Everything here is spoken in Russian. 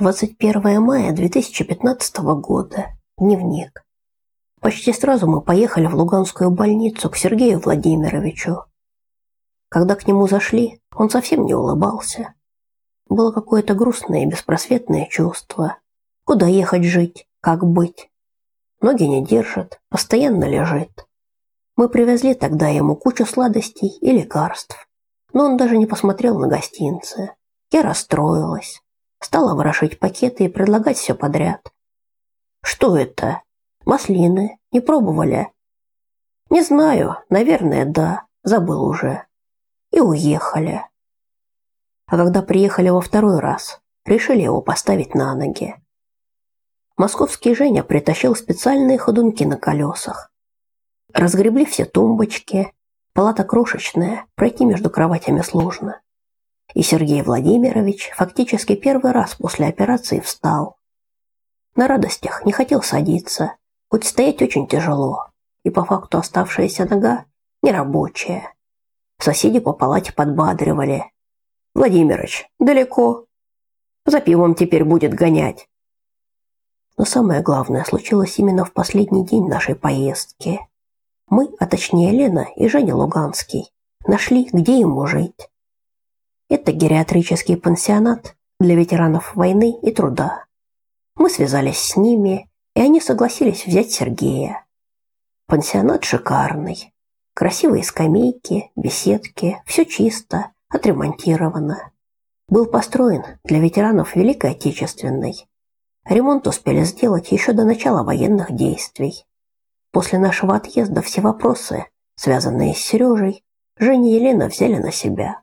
21 мая 2015 года. Дневник. Почти сразу мы поехали в Луганскую больницу к Сергею Владимировичу. Когда к нему зашли, он совсем не улыбался. Было какое-то грустное и беспросветное чувство. Куда ехать жить? Как быть? Ноги не держат, постоянно лежит. Мы привезли тогда ему кучу сладостей и лекарств. Но он даже не посмотрел на гостинцы. Я расстроилась. Стала ворошить пакеты и предлагать все подряд. Что это? Маслины. Не пробовали? Не знаю, наверное, да. Забыл уже. И уехали. А когда приехали во второй раз, решили его поставить на ноги. Московский Женя притащил специальные ходунки на колесах. Разгребли все тумбочки. Палата крошечная, пройти между кроватями сложно и Сергей Владимирович фактически первый раз после операции встал. На радостях не хотел садиться, хоть стоять очень тяжело, и по факту оставшаяся нога нерабочая. Соседи по палате подбадривали. «Владимирович, далеко. За пивом теперь будет гонять». Но самое главное случилось именно в последний день нашей поездки. Мы, а точнее Лена и Женя Луганский, нашли, где ему жить. Это гериатрический пансионат для ветеранов войны и труда. Мы связались с ними, и они согласились взять Сергея. Пансионат шикарный. Красивые скамейки, беседки, все чисто, отремонтировано. Был построен для ветеранов Великой Отечественной. Ремонт успели сделать еще до начала военных действий. После нашего отъезда все вопросы, связанные с Сережей, Женя и Елена взяли на себя.